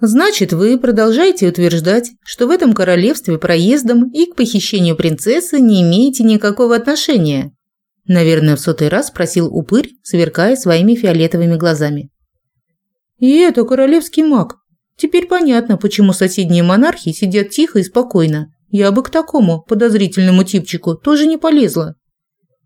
Значит, вы продолжаете утверждать, что в этом королевстве проездом и к похищению принцессы не имеете никакого отношения? Наверное, в сотый раз спросил упырь, сверкая своими фиолетовыми глазами. И это королевский маг. Теперь понятно, почему соседние монархи сидят тихо и спокойно. Я бы к такому подозрительному типчику тоже не полезла.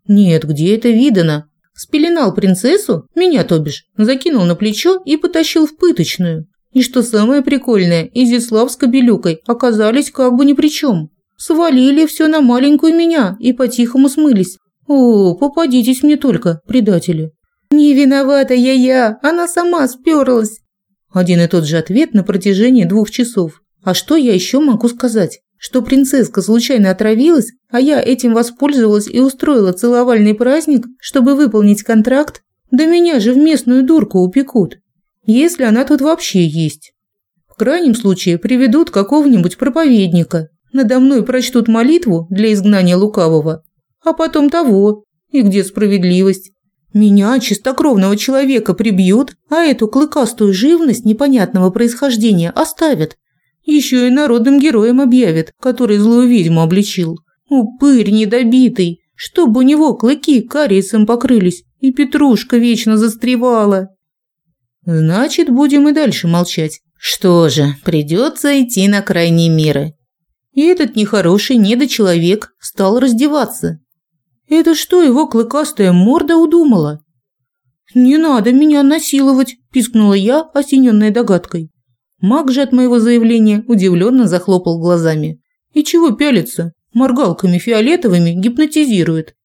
Нет, где это видано? Спеленал принцессу, меня то бишь, закинул на плечо и потащил в пыточную. И что самое прикольное, Изислав с Кобелюкой оказались как бы ни при чем. Свалили все на маленькую меня и по-тихому смылись. О, попадитесь мне только, предатели. Не виновата я я, она сама сперлась. Один и тот же ответ на протяжении двух часов. А что я еще могу сказать? Что принцесска случайно отравилась, а я этим воспользовалась и устроила целовальный праздник, чтобы выполнить контракт? Да меня же в местную дурку упекут если она тут вообще есть. В крайнем случае приведут какого-нибудь проповедника, надо мной прочтут молитву для изгнания лукавого, а потом того, и где справедливость. Меня, чистокровного человека, прибьют, а эту клыкастую живность непонятного происхождения оставят. Еще и народным героем объявят, который злую ведьму обличил. Упырь недобитый, чтобы у него клыки кариесом покрылись, и петрушка вечно застревала. Значит, будем и дальше молчать. Что же, придется идти на крайние меры. И этот нехороший недочеловек стал раздеваться. Это что его клыкастая морда удумала? «Не надо меня насиловать», – пискнула я, осененная догадкой. Маг же от моего заявления удивленно захлопал глазами. «И чего пялится? Моргалками фиолетовыми гипнотизирует».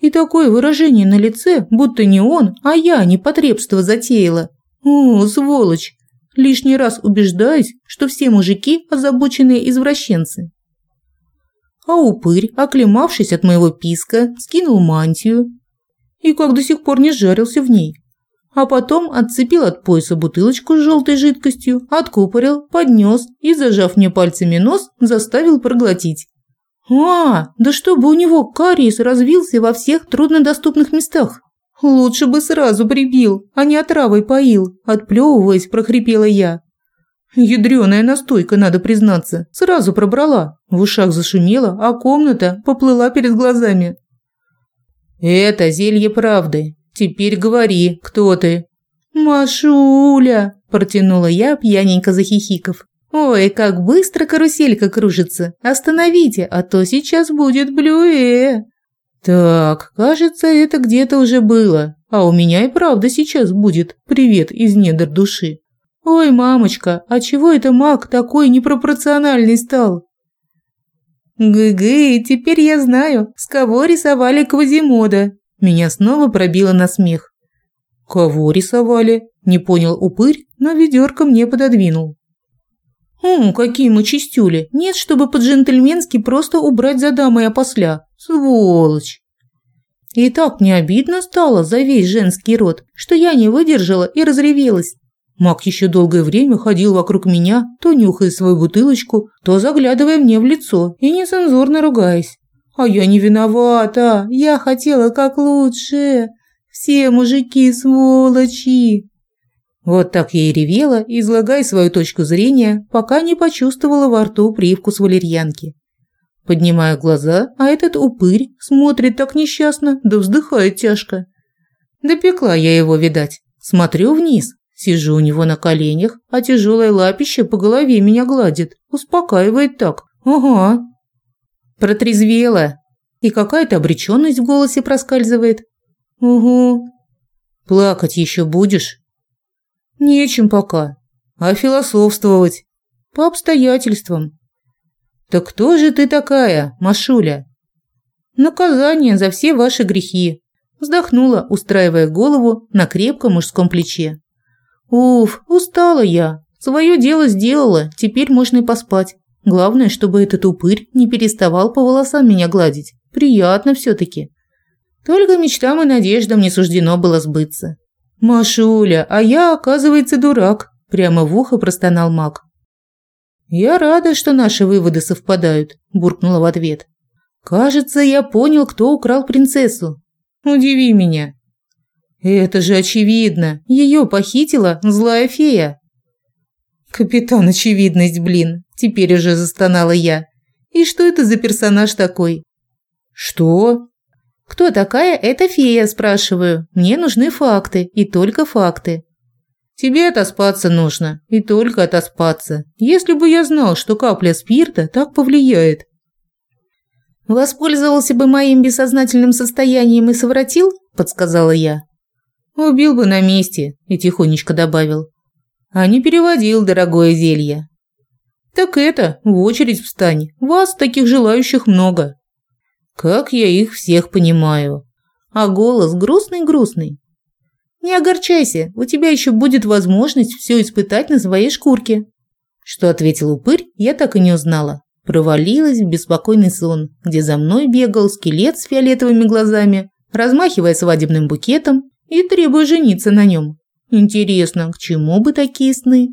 И такое выражение на лице, будто не он, а я непотребство затеяла. О, сволочь! Лишний раз убеждаюсь, что все мужики озабоченные извращенцы. А упырь, оклемавшись от моего писка, скинул мантию и как до сих пор не жарился в ней. А потом отцепил от пояса бутылочку с желтой жидкостью, откупорил, поднес и, зажав мне пальцами нос, заставил проглотить. А, да чтобы у него кариес развился во всех труднодоступных местах. «Лучше бы сразу прибил, а не отравой поил», – отплевываясь, прохрипела я. Ядрёная настойка, надо признаться, сразу пробрала. В ушах зашумело, а комната поплыла перед глазами. «Это зелье правды. Теперь говори, кто ты?» «Машуля!» – протянула я, пьяненько захихиков. «Ой, как быстро каруселька кружится! Остановите, а то сейчас будет блюэ!» Так, кажется, это где-то уже было. А у меня и правда сейчас будет привет из недр души. Ой, мамочка, а чего это маг такой непропорциональный стал? Гы-гы, теперь я знаю, с кого рисовали Квазимода. Меня снова пробило на смех. Кого рисовали? Не понял упырь, но ведерко мне пододвинул. «Хм, какие мы чистюли! Нет, чтобы по-джентльменски просто убрать за дамой опосля. Сволочь!» И так мне обидно стало за весь женский род, что я не выдержала и разревелась. Мак еще долгое время ходил вокруг меня, то нюхая свою бутылочку, то заглядывая мне в лицо и нецензурно ругаясь. А я не виновата, я хотела как лучше. Все мужики сволочи. Вот так я и ревела, излагая свою точку зрения, пока не почувствовала во рту привкус валерьянки. Поднимаю глаза, а этот упырь смотрит так несчастно, да вздыхает тяжко. Допекла я его, видать. Смотрю вниз, сижу у него на коленях, а тяжелое лапище по голове меня гладит, успокаивает так. Ага. Протрезвела. И какая-то обреченность в голосе проскальзывает. Угу. Плакать еще будешь? Нечем пока. А философствовать? По обстоятельствам. Так кто же ты такая, Машуля? Наказание за все ваши грехи. Вздохнула, устраивая голову на крепком мужском плече. Уф, устала я. Свое дело сделала, теперь можно и поспать. Главное, чтобы этот упырь не переставал по волосам меня гладить. Приятно все-таки. Только мечтам и надеждам не суждено было сбыться. «Машуля, а я, оказывается, дурак», – прямо в ухо простонал маг. «Я рада, что наши выводы совпадают», – буркнула в ответ. «Кажется, я понял, кто украл принцессу. Удиви меня». «Это же очевидно. Ее похитила злая фея». Капитан Очевидность, блин. Теперь уже застонала я. И что это за персонаж такой? Что? Кто такая эта фея, спрашиваю. Мне нужны факты, и только факты. Тебе отоспаться нужно, и только отоспаться. Если бы я знал, что капля спирта так повлияет. Воспользовался бы моим бессознательным состоянием и совратил, подсказала я. Убил бы на месте, и тихонечко добавил. А не переводил дорогое зелье. Так это, в очередь встань. Вас таких желающих много. Как я их всех понимаю. А голос грустный-грустный. Не огорчайся, у тебя еще будет возможность все испытать на своей шкурке. Что ответил упырь, я так и не узнала. Провалилась в беспокойный сон, где за мной бегал скелет с фиолетовыми глазами, размахивая свадебным букетом и требуя жениться на нем. Интересно, к чему бы такие сны?